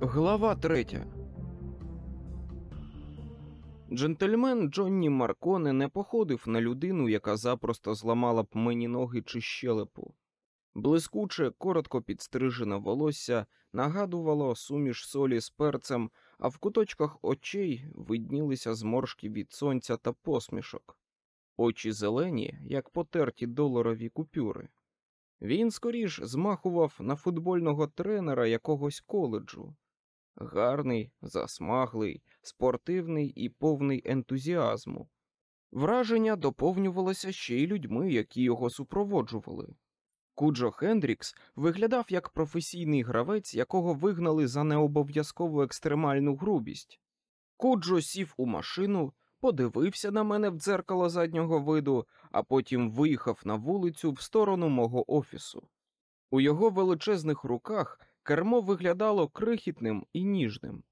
Глава третя. Джентльмен Джонні Марконе не походив на людину, яка запросто зламала б мені ноги чи щелепу. Блискуче, коротко підстрижене волосся нагадувало суміш солі з перцем, а в куточках очей виднілися зморшки від сонця та посмішок. Очі зелені, як потерті доларові купюри. Він скоріш змахував на футбольного тренера якогось коледжу. Гарний, засмаглий, спортивний і повний ентузіазму. Враження доповнювалося ще й людьми, які його супроводжували. Куджо Хендрікс виглядав як професійний гравець, якого вигнали за необов'язкову екстремальну грубість. Куджо сів у машину, подивився на мене в дзеркало заднього виду, а потім виїхав на вулицю в сторону мого офісу. У його величезних руках кермо виглядало крихітним і ніжним.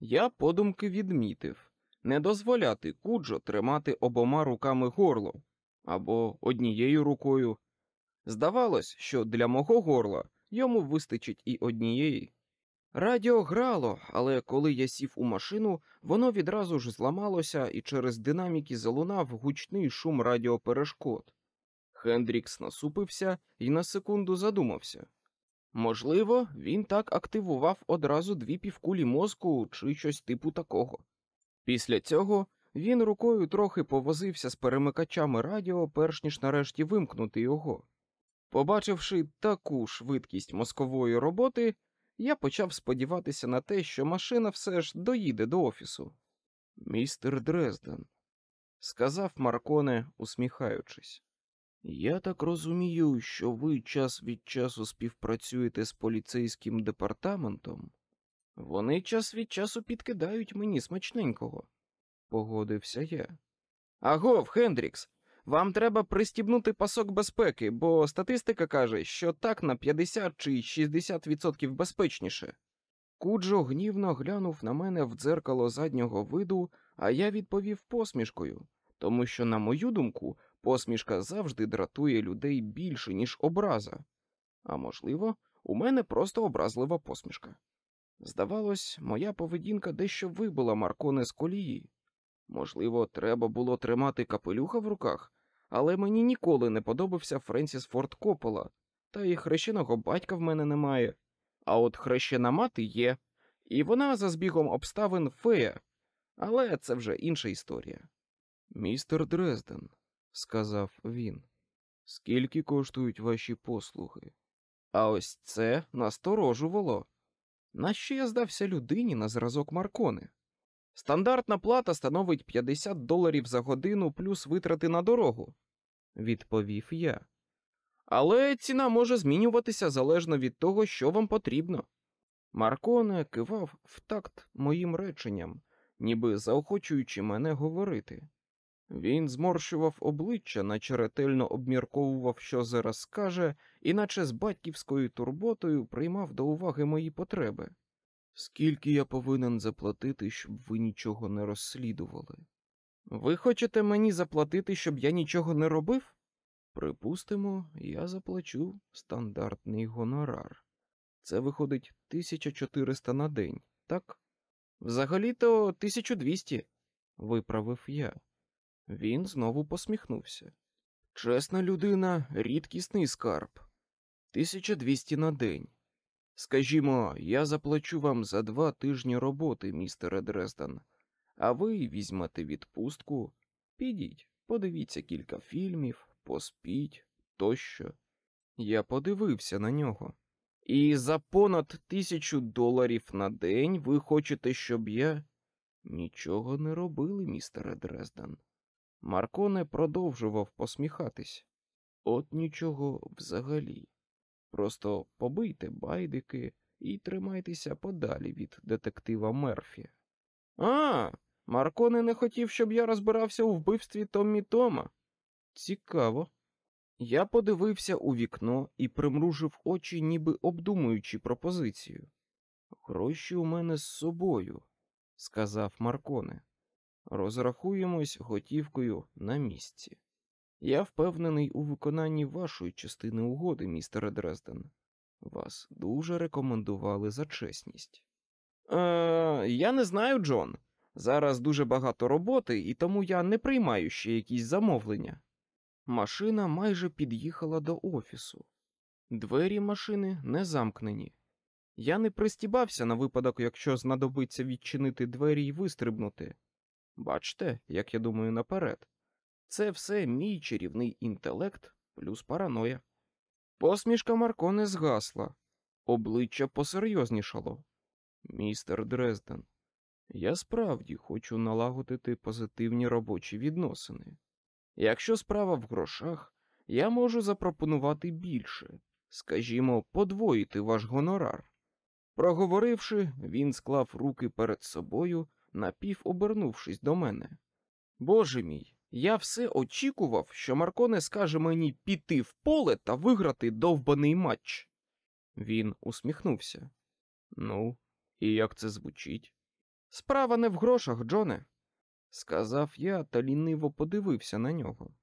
Я подумки відмітив не дозволяти Куджо тримати обома руками горло або однією рукою. Здавалось, що для мого горла йому вистачить і однієї. Радіо грало, але коли я сів у машину, воно відразу ж зламалося і через динаміки залунав гучний шум радіоперешкод. Хендрікс насупився і на секунду задумався. Можливо, він так активував одразу дві півкулі мозку чи щось типу такого. Після цього він рукою трохи повозився з перемикачами радіо, перш ніж нарешті вимкнути його. Побачивши таку швидкість мозкової роботи, я почав сподіватися на те, що машина все ж доїде до офісу. Містер Дрезден, сказав Марконе, усміхаючись. Я так розумію, що ви час від часу співпрацюєте з поліцейським департаментом. Вони час від часу підкидають мені смачненького, погодився я. Агов, Хендрікс, вам треба пристібнути пасок безпеки, бо статистика каже, що так на 50 чи 60% безпечніше. Куджо гнівно глянув на мене в дзеркало заднього виду, а я відповів посмішкою, тому що, на мою думку, посмішка завжди дратує людей більше, ніж образа. А можливо, у мене просто образлива посмішка. Здавалось, моя поведінка дещо вибила Марконе з колії. Можливо, треба було тримати капелюха в руках, але мені ніколи не подобався Френсіс Форд Коппола, та і хрещеного батька в мене немає. А от хрещена мати є, і вона за збігом обставин фея, але це вже інша історія. Містер Дрезден, сказав він, скільки коштують ваші послуги? А ось це насторожувало. Нащо я здався людині на зразок Маркони? Стандартна плата становить 50 доларів за годину плюс витрати на дорогу, відповів я. Але ціна може змінюватися залежно від того, що вам потрібно. Марконе кивав в такт моїм реченням, ніби заохочуючи мене говорити. Він зморщував обличчя, наче ретельно обмірковував, що зараз скаже, і наче з батьківською турботою приймав до уваги мої потреби. Скільки я повинен заплатити, щоб ви нічого не розслідували? Ви хочете мені заплатити, щоб я нічого не робив? Припустимо, я заплачу стандартний гонорар. Це виходить 1400 на день, так? Взагалі-то 1200, виправив я. Він знову посміхнувся. Чесна людина, рідкісний скарб. 1200 на день. Скажімо, я заплачу вам за два тижні роботи, містере Дрезден, а ви візьмете відпустку, підіть, подивіться кілька фільмів, поспіть тощо. Я подивився на нього. І за понад тисячу доларів на день ви хочете, щоб я нічого не робили, містере Дрезден. Марконе продовжував посміхатись. От нічого взагалі. Просто побийте байдики і тримайтеся подалі від детектива Мерфі. А, Марконе не хотів, щоб я розбирався у вбивстві Томмі Тома. Цікаво. Я подивився у вікно і примружив очі, ніби обдумуючи пропозицію. Гроші у мене з собою, сказав Марконе. Розрахуємось готівкою на місці. Я впевнений у виконанні вашої частини угоди, містере Дрезден. Вас дуже рекомендували за чесність. Е, Я не знаю, Джон. Зараз дуже багато роботи, і тому я не приймаю ще якісь замовлення. Машина майже під'їхала до офісу. Двері машини не замкнені. Я не пристібався на випадок, якщо знадобиться відчинити двері і вистрибнути. Бачте, як я думаю наперед. Це все мій чарівний інтелект плюс параноя. Посмішка Марконе згасла, обличчя посерйознішало. Містер Дрезден, я справді хочу налагодити позитивні робочі відносини. Якщо справа в грошах, я можу запропонувати більше, скажімо, подвоїти ваш гонорар. Проговоривши, він склав руки перед собою, напів обернувшись до мене. Боже мій, я все очікував, що Марконе скаже мені піти в поле та виграти довбаний матч. Він усміхнувся. Ну, і як це звучить? Справа не в грошах, Джоне, сказав я та ліниво подивився на нього.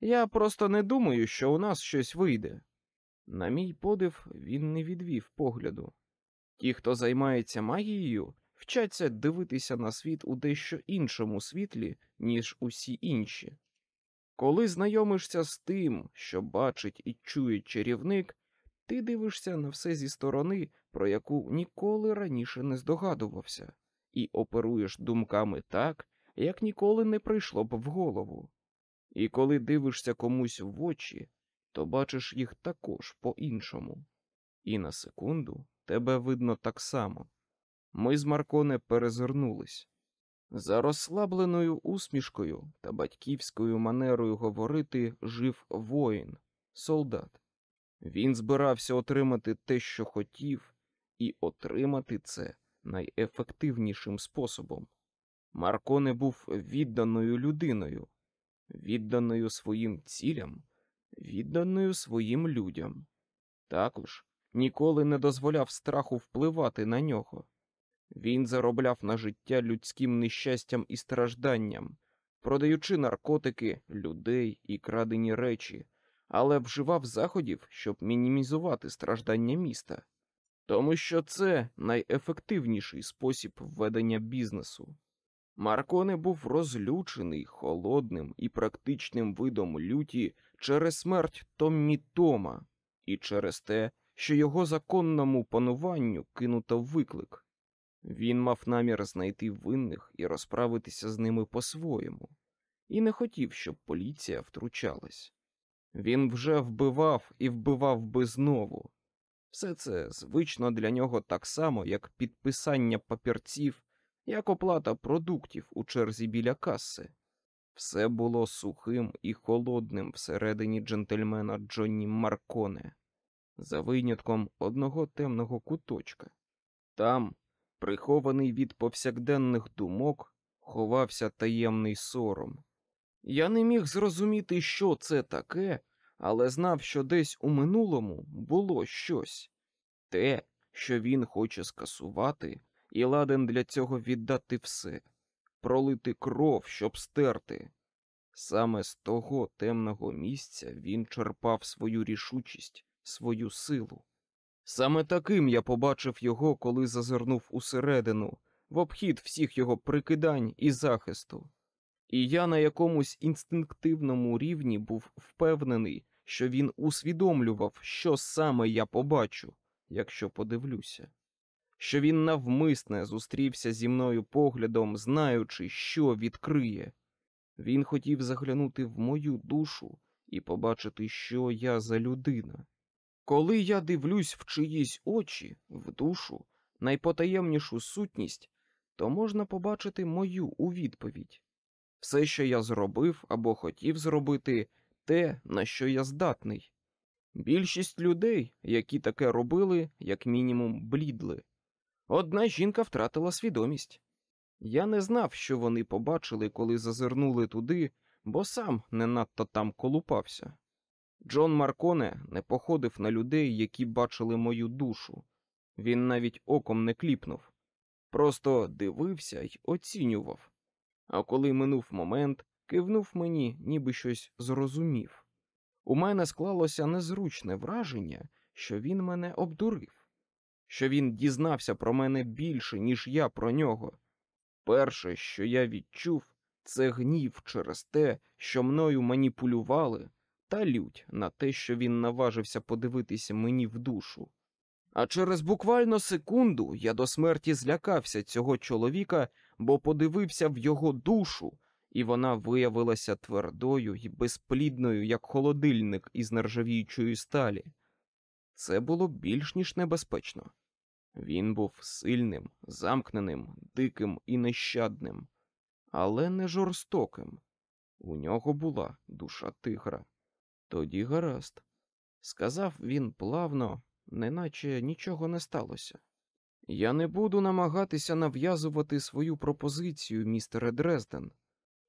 Я просто не думаю, що у нас щось вийде. На мій подив, він не відвів погляду. Ті, хто займається магією, вчаться дивитися на світ у дещо іншому світлі, ніж усі інші. Коли знайомишся з тим, що бачить і чує чарівник, ти дивишся на все зі сторони, про яку ніколи раніше не здогадувався, і оперуєш думками так, як ніколи не прийшло б в голову. І коли дивишся комусь в очі, то бачиш їх також по-іншому. І на секунду тебе видно так само. Ми з Марконе перезирнулись. За розслабленою усмішкою та батьківською манерою говорити жив воїн, солдат. Він збирався отримати те, що хотів, і отримати це найефективнішим способом. Марконе був відданою людиною, відданою своїм цілям, відданою своїм людям. Також ніколи не дозволяв страху впливати на нього. Він заробляв на життя людським нещастям і стражданням, продаючи наркотики, людей і крадені речі, але вживав заходів, щоб мінімізувати страждання міста, тому що це найефективніший спосіб ведення бізнесу. Марконе був розлючений холодним і практичним видом люті через смерть Томмі Тома і через те, що його законному пануванню кинуто виклик. Він мав намір знайти винних і розправитися з ними по-своєму, і не хотів, щоб поліція втручалась. Він вже вбивав і вбивав би знову. Все це звично для нього так само, як підписання папірців, як оплата продуктів у черзі біля каси. Все було сухим і холодним всередині джентльмена Джонні Марконе, за винятком одного темного куточка. Там, прихований від повсякденних думок, ховався таємний сором. Я не міг зрозуміти, що це таке, але знав, що десь у минулому було щось те, що він хоче скасувати, і ладен для цього віддати все, пролити кров, щоб стерти. Саме з того темного місця він черпав свою рішучість, свою силу. Саме таким я побачив його, коли зазирнув усередину, в обхід всіх його прикидань і захисту. І я на якомусь інстинктивному рівні був впевнений, що він усвідомлював, що саме я побачу, якщо подивлюся, що він навмисне зустрівся зі мною поглядом, знаючи, що відкриє. Він хотів заглянути в мою душу і побачити, що я за людина. Коли я дивлюсь в чиїсь очі, в душу, найпотаємнішу сутність, то можна побачити мою у відповідь. Все, що я зробив або хотів зробити, те, на що я здатний. Більшість людей, які таке робили, як мінімум, блідли. Одна жінка втратила свідомість. Я не знав, що вони побачили, коли зазирнули туди, бо сам не надто там колупався. Джон Марконе не походив на людей, які бачили мою душу. Він навіть оком не кліпнув, просто дивився й оцінював. А коли минув момент, кивнув мені, ніби щось зрозумів. У мене склалося незручне враження, що він мене обдурив, що він дізнався про мене більше, ніж я про нього. Перше, що я відчув, це гнів через те, що мною маніпулювали, та лють на те, що він наважився подивитися мені в душу. А через буквально секунду я до смерті злякався цього чоловіка, бо подивився в його душу, і вона виявилася твердою і безплідною, як холодильник із нержавіючої сталі. Це було більш ніж небезпечно. Він був сильним, замкненим, диким і нещадним, але не жорстоким. У нього була душа тигра. Тоді гаразд, сказав він плавно, неначе нічого не сталося. Я не буду намагатися нав'язувати свою пропозицію, містере Дрезден.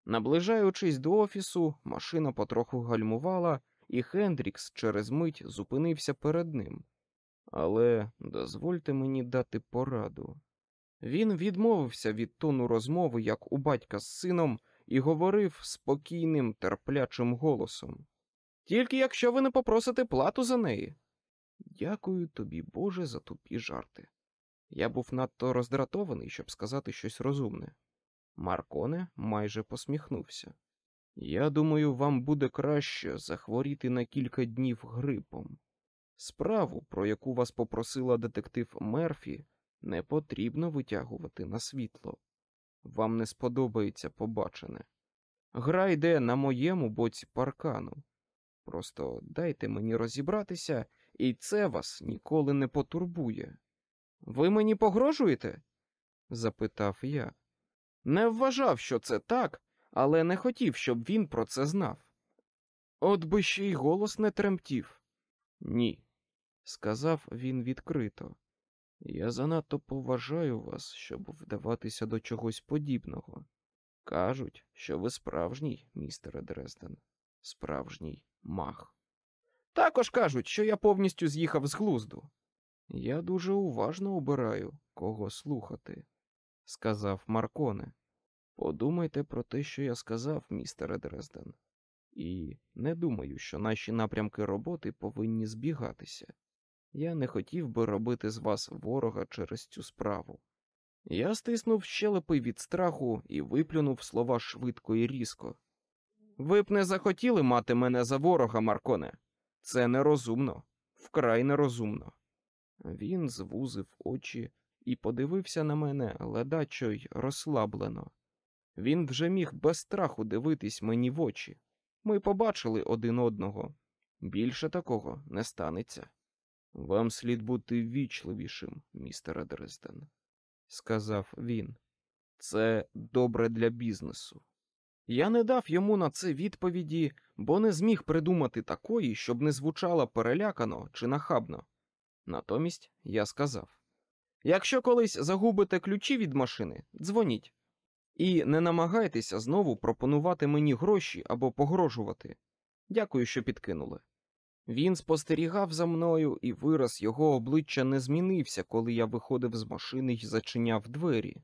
Наближаючись до офісу, машина потроху гальмувала, і Хендрікс через мить зупинився перед ним. Але дозвольте мені дати пораду. Він відмовився від тону розмови, як у батька з сином, і говорив спокійним, терплячим голосом. Тільки якщо ви не попросите плату за неї. Дякую тобі, Боже, за тупі жарти. Я був надто роздратований, щоб сказати щось розумне. Марконе майже посміхнувся. Я думаю, вам буде краще захворіти на кілька днів грипом. Справу, про яку вас попросила детектив Мерфі, не потрібно витягувати на світло. Вам не сподобається побачене. Гра йде на моєму боці паркану. Просто дайте мені розібратися, і це вас ніколи не потурбує. Ви мені погрожуєте? запитав я. Не вважав, що це так, але не хотів, щоб він про це знав. От би ще й голос не тремтів. Ні, сказав він відкрито. Я занадто поважаю вас, щоб вдаватися до чогось подібного. Кажуть, що ви справжній, містере Дрезден, справжній мах. Також кажуть, що я повністю з'їхав з глузду. Я дуже уважно обираю, кого слухати, сказав Марконе. Подумайте про те, що я сказав, містере Дрезден, і не думаю, що наші напрямки роботи повинні збігатися. Я не хотів би робити з вас ворога через цю справу. Я стиснув щелепи від страху і виплюнув слова швидко і різко. Ви б не захотіли мати мене за ворога, Марконе. Це нерозумно, вкрай нерозумно. Він звузив очі і подивився на мене ледачо й розслаблено. Він вже міг без страху дивитись мені в очі. Ми побачили один одного. Більше такого не станеться. Вам слід бути ввічливішим, містере Дрезден, сказав він. Це добре для бізнесу. Я не дав йому на це відповіді, бо не зміг придумати такої, щоб не звучала перелякано чи нахабно. Натомість я сказав: якщо колись загубите ключі від машини, дзвоніть. І не намагайтеся знову пропонувати мені гроші або погрожувати. Дякую, що підкинули. Він спостерігав за мною, і вираз його обличчя не змінився, коли я виходив з машини й зачиняв двері.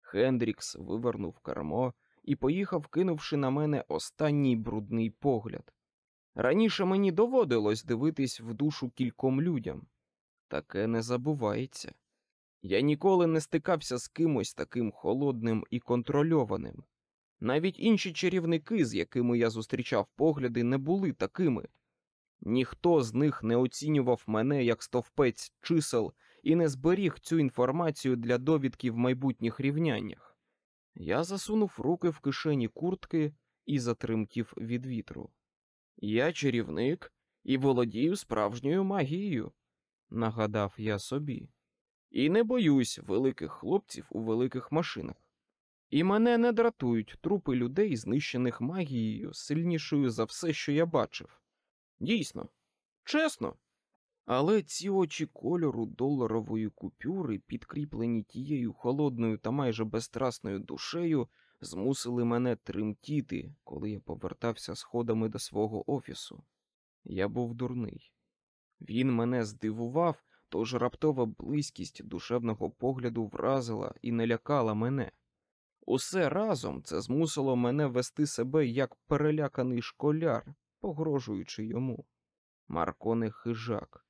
Хендрікс вивернув кермо і поїхав, кинувши на мене останній брудний погляд. Раніше мені доводилось дивитись в душу кільком людям. Таке не забувається. Я ніколи не стикався з кимось таким холодним і контрольованим. Навіть інші чарівники, з якими я зустрічав погляди, не були такими. Ніхто з них не оцінював мене як стовпець чисел і не зберіг цю інформацію для довідки в майбутніх рівняннях. Я засунув руки в кишені куртки і затремтів від вітру. Я чарівник і володію справжньою магією, нагадав я собі, і не боюсь великих хлопців у великих машинах. І мене не дратують трупи людей, знищених магією, сильнішою за все, що я бачив. Дійсно, чесно. Але ці очі кольору доларової купюри, підкріплені тією холодною та майже безстрасною душею, змусили мене тремтіти, коли я повертався сходами до свого офісу. Я був дурний. Він мене здивував, тож раптова близькість душевного погляду вразила і не лякала мене. Усе разом це змусило мене вести себе як переляканий школяр, погрожуючи йому. Марко не хижак.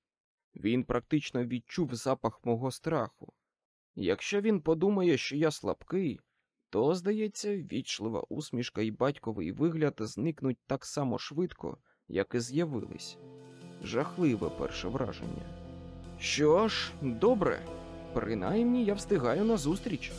Він практично відчув запах мого страху. Якщо він подумає, що я слабкий, то, здається, вічлива усмішка і батьковий вигляд зникнуть так само швидко, як і з'явились. Жахливе перше враження. Що ж, добре, принаймні я встигаю на зустріч.